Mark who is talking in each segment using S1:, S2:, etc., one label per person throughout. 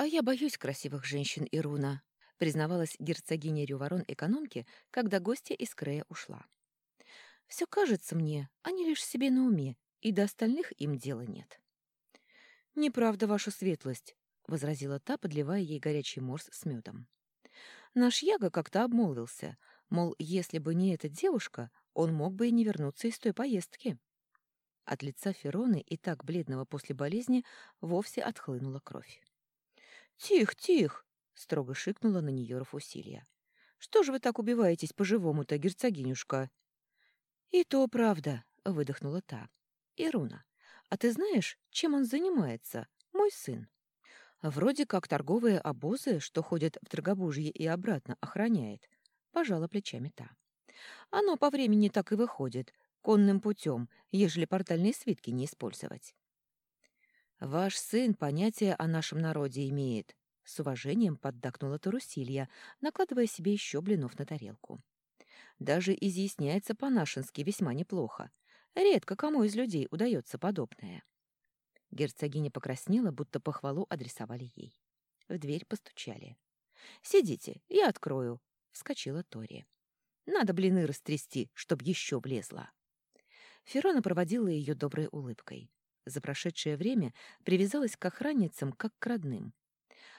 S1: «А я боюсь красивых женщин, Ируна», — признавалась герцогиня Рюворон экономки, когда гостья из Крея ушла. «Все кажется мне, они лишь себе на уме, и до остальных им дела нет». «Неправда, ваша светлость», — возразила та, подливая ей горячий морс с медом. «Наш Яга как-то обмолвился, мол, если бы не эта девушка, он мог бы и не вернуться из той поездки». От лица Фероны, и так бледного после болезни, вовсе отхлынула кровь. «Тих, тих!» — строго шикнула на нее Рафусилья. «Что же вы так убиваетесь по-живому-то, герцогинюшка?» «И то правда», — выдохнула та. «Ируна, а ты знаешь, чем он занимается, мой сын?» «Вроде как торговые обозы, что ходят в Драгобужье и обратно, охраняет», — пожала плечами та. «Оно по времени так и выходит, конным путем, ежели портальные свитки не использовать». «Ваш сын понятие о нашем народе имеет», — с уважением поддакнула Тарусилья, накладывая себе еще блинов на тарелку. «Даже изъясняется по-нашенски весьма неплохо. Редко кому из людей удается подобное». Герцогиня покраснела, будто похвалу адресовали ей. В дверь постучали. «Сидите, я открою», — вскочила Тори. «Надо блины растрясти, чтоб еще влезла». Ферона проводила ее доброй улыбкой за прошедшее время привязалась к охранницам как к родным.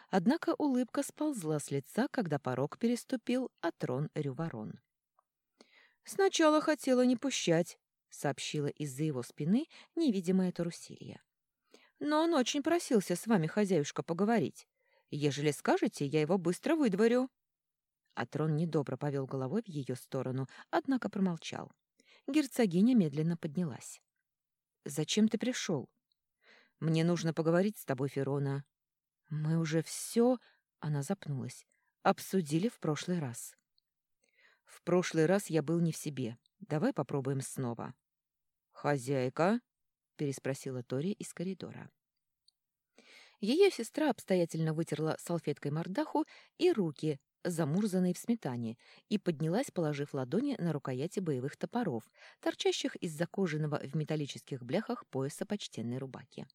S1: Однако улыбка сползла с лица, когда порог переступил Атрон Рюворон. «Сначала хотела не пущать», — сообщила из-за его спины невидимая Тарусилья. «Но он очень просился с вами, хозяюшка, поговорить. Ежели скажете, я его быстро выдворю». Атрон недобро повел головой в ее сторону, однако промолчал. Герцогиня медленно поднялась. Зачем ты пришел? Мне нужно поговорить с тобой, Ферона. Мы уже все, она запнулась, обсудили в прошлый раз. В прошлый раз я был не в себе. Давай попробуем снова. Хозяйка? переспросила Тори из коридора. Ее сестра обстоятельно вытерла салфеткой мордаху и руки, замурзанной в сметане, и поднялась, положив ладони на рукояти боевых топоров, торчащих из-за кожаного в металлических бляхах пояса почтенной рубаки.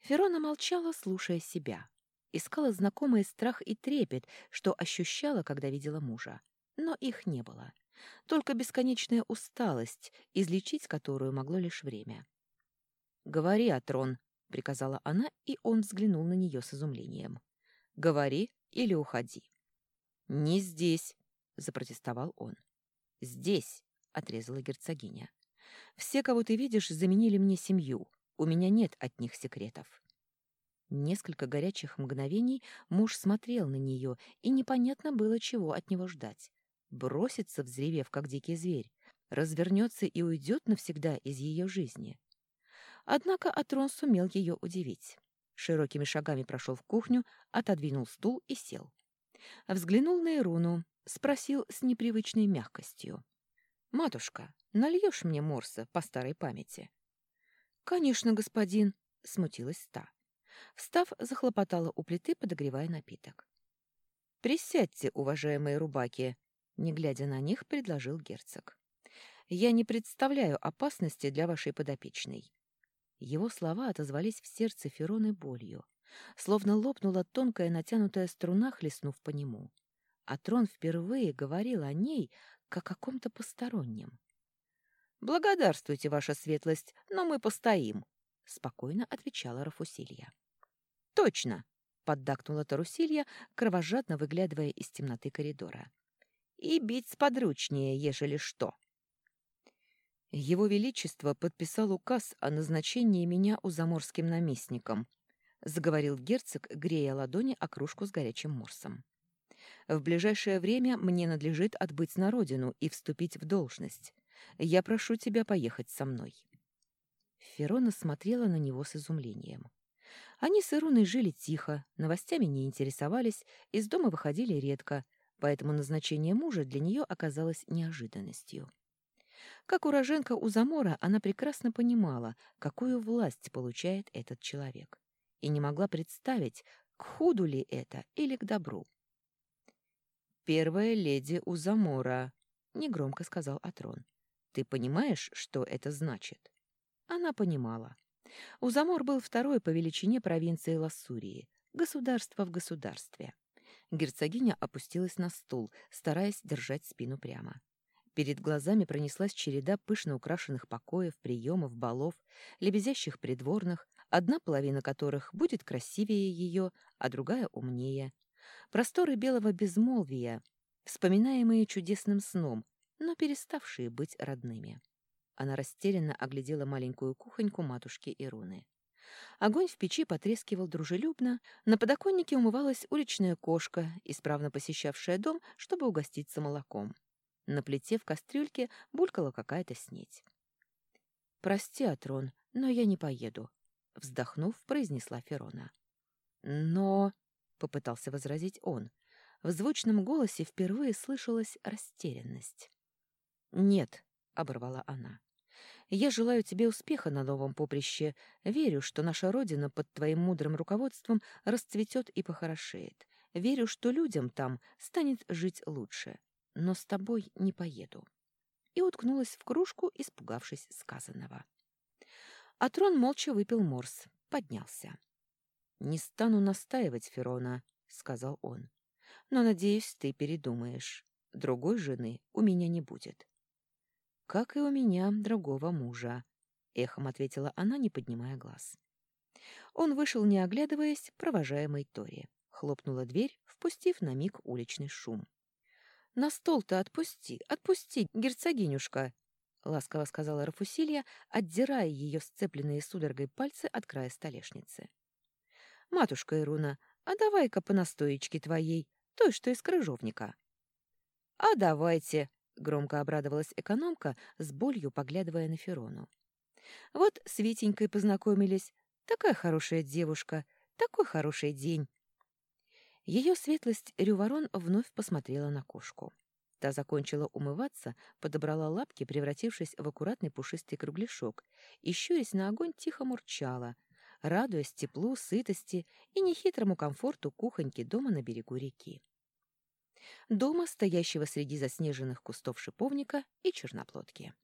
S1: Ферона молчала, слушая себя. Искала знакомый страх и трепет, что ощущала, когда видела мужа. Но их не было. Только бесконечная усталость, излечить которую могло лишь время. «Говори, Атрон», — приказала она, и он взглянул на нее с изумлением. «Говори или уходи». «Не здесь», — запротестовал он. «Здесь», — отрезала герцогиня. «Все, кого ты видишь, заменили мне семью. У меня нет от них секретов». Несколько горячих мгновений муж смотрел на нее, и непонятно было, чего от него ждать. Бросится, взревев, как дикий зверь, развернется и уйдет навсегда из ее жизни. Однако Атрон сумел ее удивить. Широкими шагами прошел в кухню, отодвинул стул и сел. Взглянул на Ируну, спросил с непривычной мягкостью. «Матушка, нальешь мне морса по старой памяти?» «Конечно, господин», — смутилась та. Встав, захлопотала у плиты, подогревая напиток. «Присядьте, уважаемые рубаки», — не глядя на них, предложил герцог. «Я не представляю опасности для вашей подопечной». Его слова отозвались в сердце Фероны болью словно лопнула тонкая натянутая струна, хлестнув по нему. А трон впервые говорил о ней, как о ком-то постороннем. «Благодарствуйте, ваша светлость, но мы постоим», — спокойно отвечала Рафусилья. «Точно!» — поддакнула Тарусилья, кровожадно выглядывая из темноты коридора. «И бить сподручнее, ежели что!» Его Величество подписал указ о назначении меня узаморским наместником, заговорил герцог, грея ладони о кружку с горячим морсом. В ближайшее время мне надлежит отбыть на родину и вступить в должность. Я прошу тебя поехать со мной. Ферона смотрела на него с изумлением. Они с Ируной жили тихо, новостями не интересовались, из дома выходили редко, поэтому назначение мужа для нее оказалось неожиданностью. Как уроженка у Замора, она прекрасно понимала, какую власть получает этот человек и не могла представить, к худу ли это или к добру. «Первая леди у Замора», — негромко сказал Атрон. «Ты понимаешь, что это значит?» Она понимала. Узамор был второй по величине провинции Лассурии, Государство в государстве. Герцогиня опустилась на стул, стараясь держать спину прямо. Перед глазами пронеслась череда пышно украшенных покоев, приемов, балов, лебезящих придворных, одна половина которых будет красивее ее, а другая умнее. Просторы белого безмолвия, вспоминаемые чудесным сном, но переставшие быть родными. Она растерянно оглядела маленькую кухоньку матушки Ируны. Огонь в печи потрескивал дружелюбно, на подоконнике умывалась уличная кошка, исправно посещавшая дом, чтобы угоститься молоком. На плите в кастрюльке булькала какая-то снеть. «Прости, Атрон, но я не поеду», — вздохнув, произнесла Ферона. «Но...» — попытался возразить он. В звучном голосе впервые слышалась растерянность. «Нет», — оборвала она. «Я желаю тебе успеха на новом поприще. Верю, что наша Родина под твоим мудрым руководством расцветет и похорошеет. Верю, что людям там станет жить лучше но с тобой не поеду». И уткнулась в кружку, испугавшись сказанного. Атрон молча выпил морс, поднялся. «Не стану настаивать, Ферона», — сказал он. «Но, надеюсь, ты передумаешь. Другой жены у меня не будет». «Как и у меня другого мужа», — эхом ответила она, не поднимая глаз. Он вышел, не оглядываясь, провожаемый Тори. Хлопнула дверь, впустив на миг уличный шум. «На стол-то отпусти, отпусти, герцогинюшка!» — ласково сказала Рафусилья, отдирая ее сцепленные судорогой пальцы от края столешницы. «Матушка Ируна, а давай-ка по настоечке твоей, той, что из крыжовника». «А давайте!» — громко обрадовалась экономка, с болью поглядывая на Ферону. «Вот с Витенькой познакомились. Такая хорошая девушка, такой хороший день. Ее светлость Рюворон вновь посмотрела на кошку. Та закончила умываться, подобрала лапки, превратившись в аккуратный пушистый кругляшок, и, щурясь на огонь, тихо мурчала, радуясь теплу, сытости и нехитрому комфорту кухоньки дома на берегу реки. Дома, стоящего среди заснеженных кустов шиповника и черноплодки.